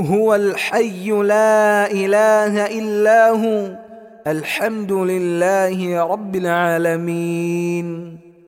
هو الحي لا إله إلا هو. الحمد لله رب العالمين.